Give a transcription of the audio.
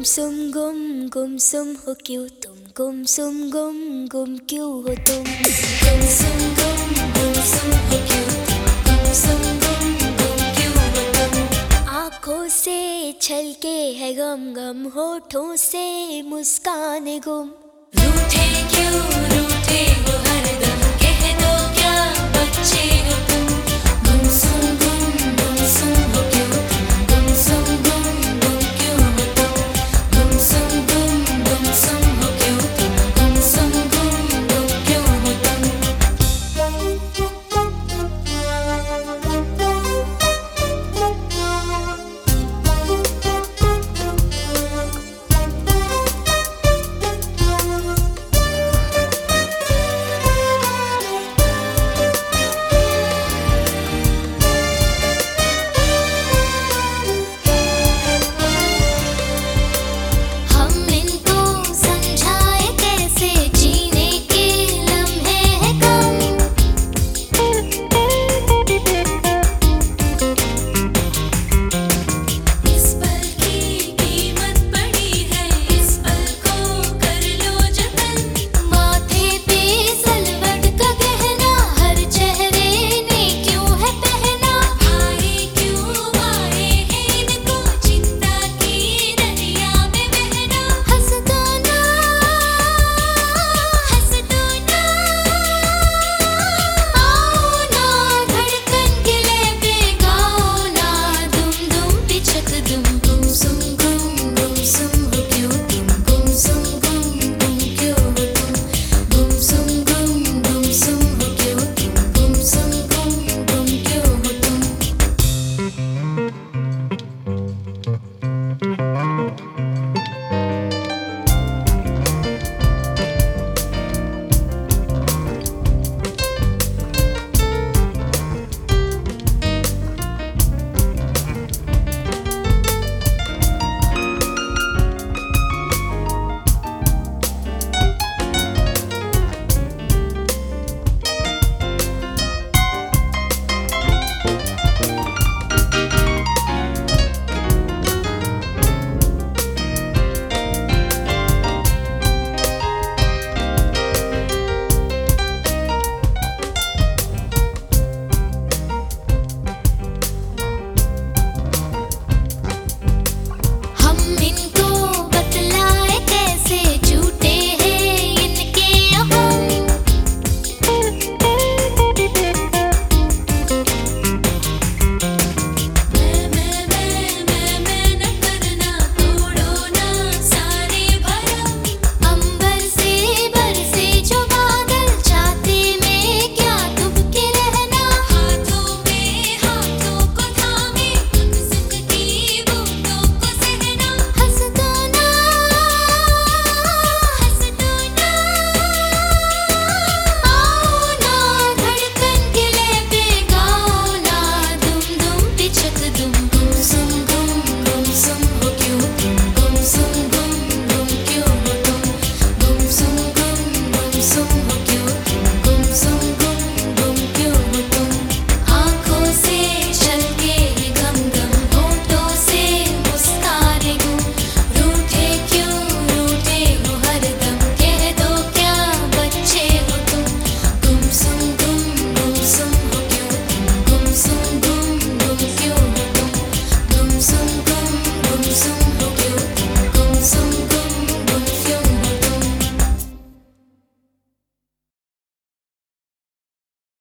गुमसुम, गुम गुम सुम हो क्यों तुम? गुम सुम गुम गुम क्यों हो तुम? गुम सुम गुम गुम सुम हो क्यों गुमसुम, गुम गुम क्यों हो तुम? आँखों से छलके है गम गम होठों से मुस्कान गुम। रूठे